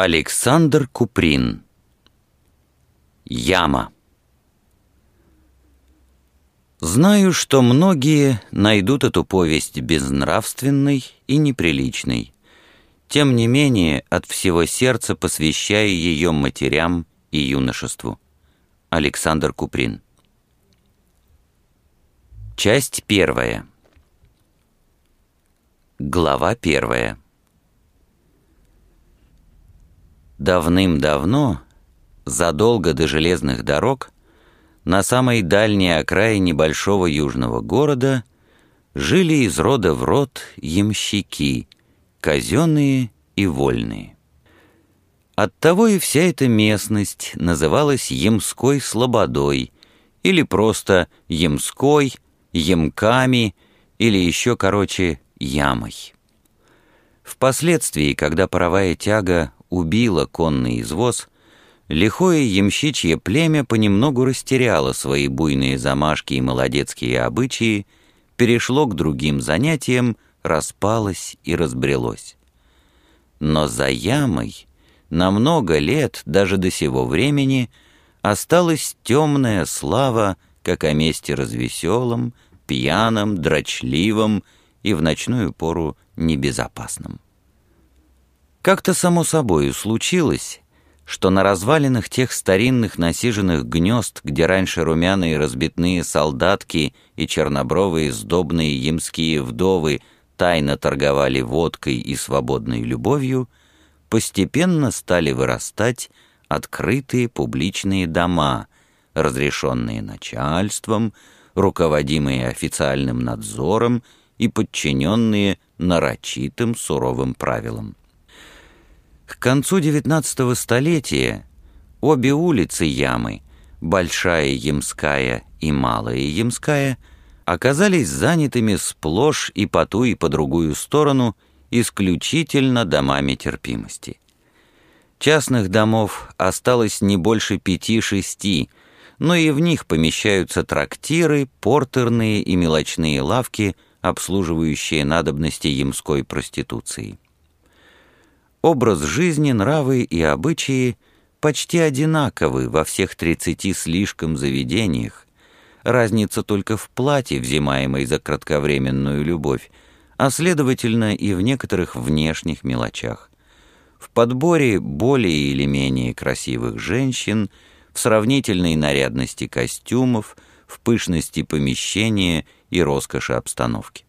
Александр Куприн. Яма. Знаю, что многие найдут эту повесть безнравственной и неприличной. Тем не менее, от всего сердца посвящаю ее матерям и юношеству. Александр Куприн. Часть первая. Глава первая Давным-давно, задолго до железных дорог, на самой дальней окраине большого южного города жили из рода в род ямщики, казенные и вольные. Оттого и вся эта местность называлась Ямской Слободой или просто Ямской, Ямками или еще короче Ямой. Впоследствии, когда паровая тяга убило конный извоз, лихое ямщичье племя понемногу растеряло свои буйные замашки и молодецкие обычаи, перешло к другим занятиям, распалось и разбрелось. Но за ямой на много лет, даже до сего времени, осталась темная слава, как о месте развеселом, пьяном, дрочливом и в ночную пору небезопасном. Как-то само собою случилось, что на развалинах тех старинных насиженных гнезд, где раньше румяные разбитные солдатки и чернобровые сдобные ямские вдовы тайно торговали водкой и свободной любовью, постепенно стали вырастать открытые публичные дома, разрешенные начальством, руководимые официальным надзором и подчиненные нарочитым суровым правилам. К концу XIX столетия обе улицы Ямы, Большая Ямская и Малая Ямская, оказались занятыми сплошь и по ту и по другую сторону исключительно домами терпимости. Частных домов осталось не больше пяти-шести, но и в них помещаются трактиры, портерные и мелочные лавки, обслуживающие надобности ямской проституции. Образ жизни, нравы и обычаи почти одинаковы во всех тридцати слишком заведениях. Разница только в плате, взимаемой за кратковременную любовь, а следовательно и в некоторых внешних мелочах. В подборе более или менее красивых женщин, в сравнительной нарядности костюмов, в пышности помещения и роскоши обстановки.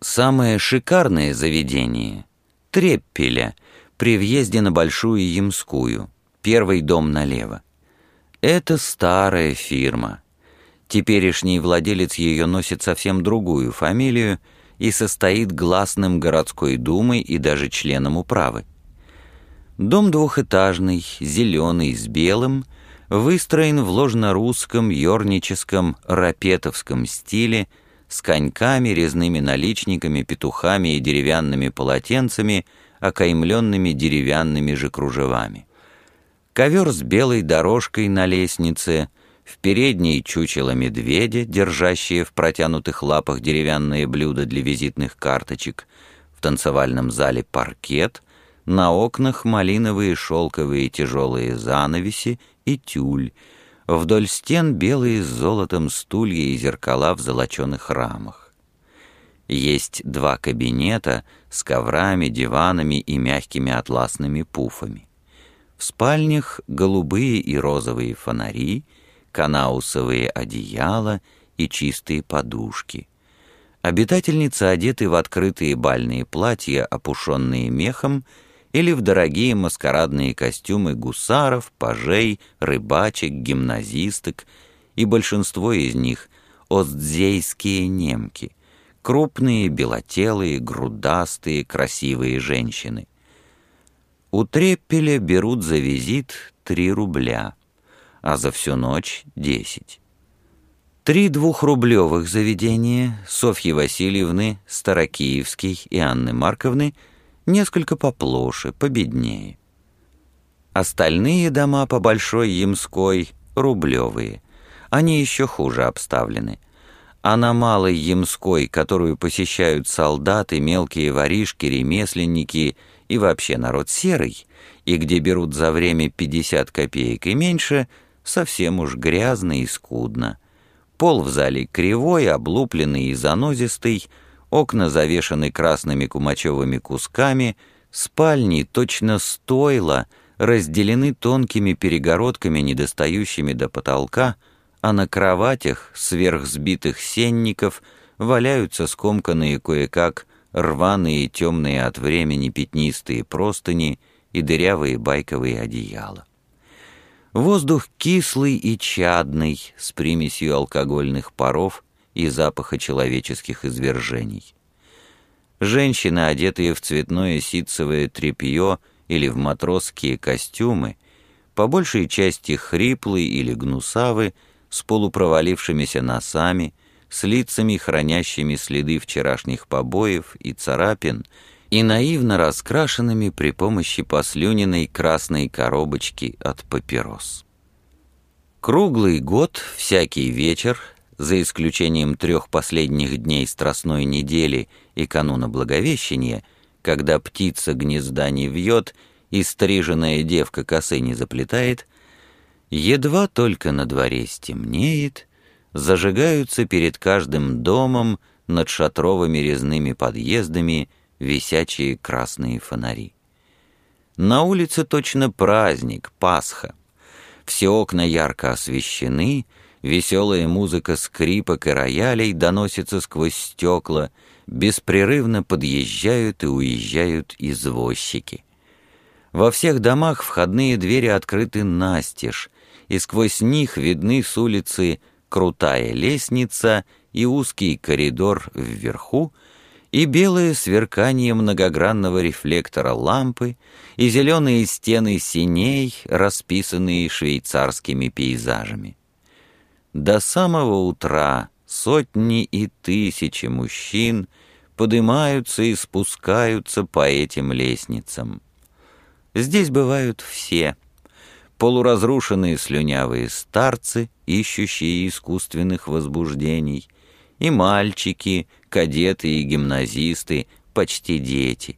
Самое шикарное заведение Треппеля при въезде на Большую Ямскую, первый дом налево. Это старая фирма. Теперешний владелец ее носит совсем другую фамилию и состоит гласным городской думой и даже членом управы. Дом двухэтажный, зеленый, с белым, выстроен в ложнорусском, ёрническом, рапетовском стиле – с коньками, резными наличниками, петухами и деревянными полотенцами, окаймленными деревянными же кружевами. Ковер с белой дорожкой на лестнице, в передней чучело медведя, держащее в протянутых лапах деревянные блюда для визитных карточек, в танцевальном зале паркет, на окнах малиновые шелковые тяжелые занавеси и тюль, Вдоль стен белые с золотом стулья и зеркала в золоченых рамах. Есть два кабинета с коврами, диванами и мягкими атласными пуфами. В спальнях голубые и розовые фонари, канаусовые одеяла и чистые подушки. Обитательницы одеты в открытые бальные платья, опушенные мехом, или в дорогие маскарадные костюмы гусаров, пажей, рыбачек, гимназисток, и большинство из них — остзейские немки, крупные, белотелые, грудастые, красивые женщины. У Треппеля берут за визит три рубля, а за всю ночь — десять. Три двухрублевых заведения Софьи Васильевны, Старокиевской и Анны Марковны — несколько поплоше, победнее. Остальные дома по Большой Ямской — рублевые. Они еще хуже обставлены. А на Малой Ямской, которую посещают солдаты, мелкие воришки, ремесленники и вообще народ серый, и где берут за время 50 копеек и меньше, совсем уж грязно и скудно. Пол в зале кривой, облупленный и занозистый, окна завешаны красными кумачевыми кусками, спальни точно стойла, разделены тонкими перегородками, недостающими до потолка, а на кроватях сверхсбитых сенников валяются скомканные кое-как рваные темные от времени пятнистые простыни и дырявые байковые одеяла. Воздух кислый и чадный, с примесью алкогольных паров и запаха человеческих извержений. Женщины, одетые в цветное ситцевое тряпье или в матросские костюмы, по большей части хриплые или гнусавы, с полупровалившимися носами, с лицами, хранящими следы вчерашних побоев и царапин, и наивно раскрашенными при помощи послюненной красной коробочки от папирос. Круглый год, всякий вечер, за исключением трех последних дней Страстной недели и кануна Благовещения, когда птица гнезда не вьет и стриженная девка косы не заплетает, едва только на дворе стемнеет, зажигаются перед каждым домом над шатровыми резными подъездами висячие красные фонари. На улице точно праздник, Пасха. Все окна ярко освещены, веселая музыка скрипок и роялей доносится сквозь стекла, беспрерывно подъезжают и уезжают извозчики. Во всех домах входные двери открыты настежь, и сквозь них видны с улицы крутая лестница и узкий коридор вверху, и белое сверкание многогранного рефлектора лампы, и зеленые стены синей, расписанные швейцарскими пейзажами. До самого утра сотни и тысячи мужчин поднимаются и спускаются по этим лестницам. Здесь бывают все — полуразрушенные слюнявые старцы, ищущие искусственных возбуждений, и мальчики, кадеты и гимназисты, почти дети,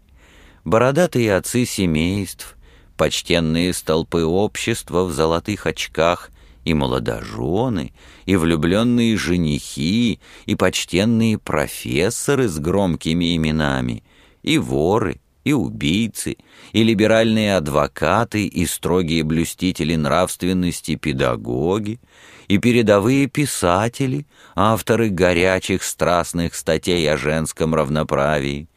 бородатые отцы семейств, почтенные столпы общества в золотых очках и молодожены, и влюбленные женихи, и почтенные профессоры с громкими именами, и воры, и убийцы, и либеральные адвокаты, и строгие блюстители нравственности педагоги, и передовые писатели, авторы горячих страстных статей о женском равноправии,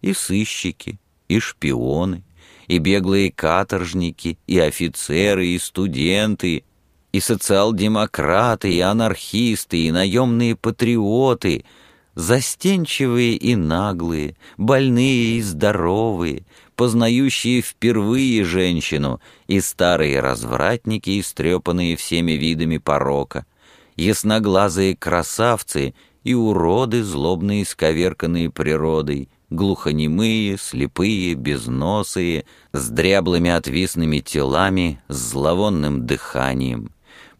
и сыщики, и шпионы, и беглые каторжники, и офицеры, и студенты, и социал-демократы, и анархисты, и наемные патриоты — Застенчивые и наглые, больные и здоровые, познающие впервые женщину, и старые развратники, истрепанные всеми видами порока, ясноглазые красавцы и уроды, злобные сковерканные природой, глухонемые, слепые, безносые, с дряблыми отвисными телами, с зловонным дыханием,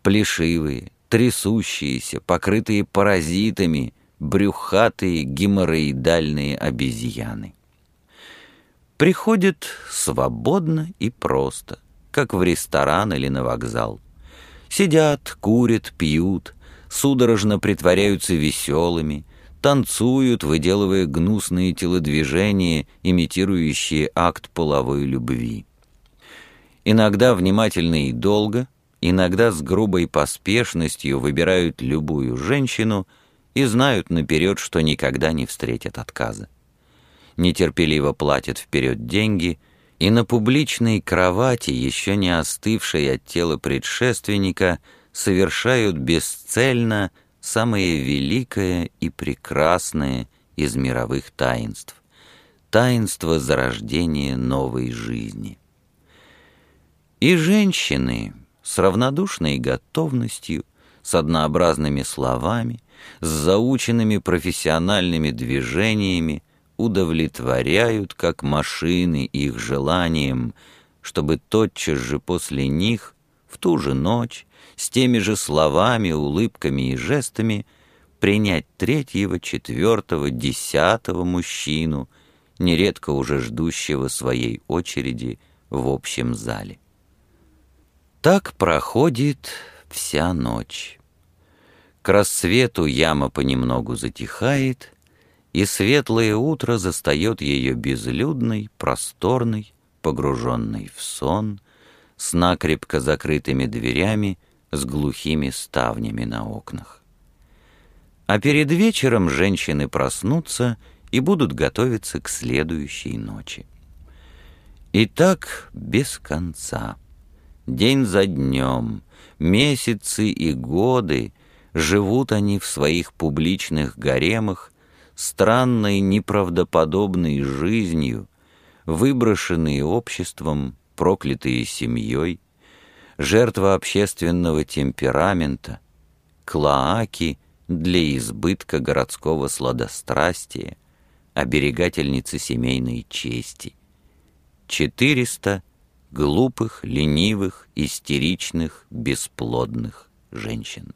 плешивые, трясущиеся, покрытые паразитами, брюхатые геморроидальные обезьяны. Приходят свободно и просто, как в ресторан или на вокзал. Сидят, курят, пьют, судорожно притворяются веселыми, танцуют, выделывая гнусные телодвижения, имитирующие акт половой любви. Иногда внимательно и долго, иногда с грубой поспешностью выбирают любую женщину — и знают наперед, что никогда не встретят отказа. Нетерпеливо платят вперед деньги, и на публичной кровати, еще не остывшей от тела предшественника, совершают бесцельно самое великое и прекрасное из мировых таинств — таинство зарождения новой жизни. И женщины с равнодушной готовностью, с однообразными словами — с заученными профессиональными движениями удовлетворяют, как машины, их желанием, чтобы тотчас же после них, в ту же ночь, с теми же словами, улыбками и жестами принять третьего, четвертого, десятого мужчину нередко уже ждущего своей очереди в общем зале. Так проходит вся ночь. К рассвету яма понемногу затихает, и светлое утро застает ее безлюдной, просторной, погруженной в сон, с накрепко закрытыми дверями, с глухими ставнями на окнах. А перед вечером женщины проснутся и будут готовиться к следующей ночи. И так без конца, день за днем, месяцы и годы живут они в своих публичных гаремах, странной неправдоподобной жизнью, выброшенные обществом, проклятые семьей, жертва общественного темперамента, клоаки для избытка городского сладострастия, оберегательницы семейной чести. Четыреста глупых, ленивых, истеричных, бесплодных женщин.